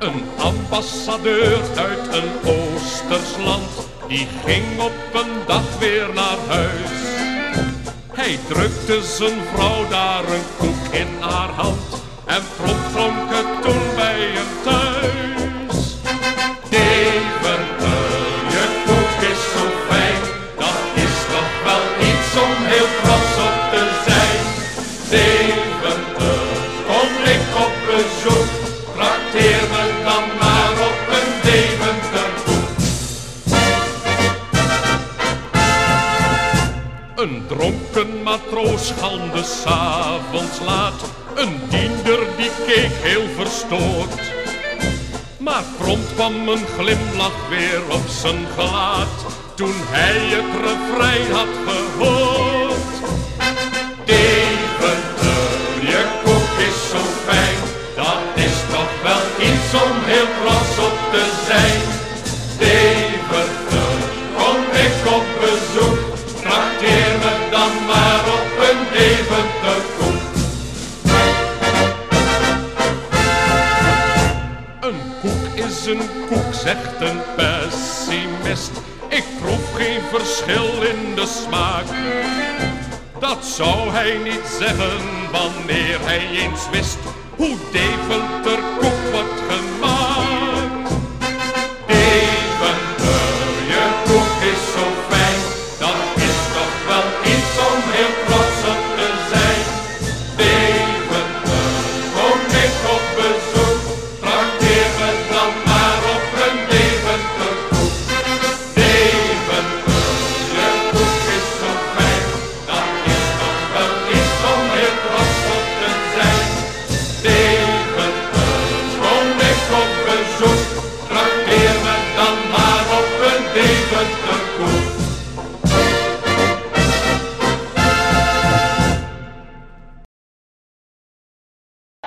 Een ambassadeur uit een Oosters land, die ging op een dag weer naar huis. Hij drukte zijn vrouw daar een koek in haar hand en vroeg klonk het toen Een dronken matroos galmde s'avonds laat, een diender die keek heel verstoord. Maar prompt kwam een glimlach weer op zijn gelaat, toen hij het refrein had gehoord. Deventer, je koek is zo fijn, dat is toch wel iets om heel trots op te zijn. Koek is een koek, zegt een pessimist. Ik proef geen verschil in de smaak. Dat zou hij niet zeggen wanneer hij eens wist hoe Deventer.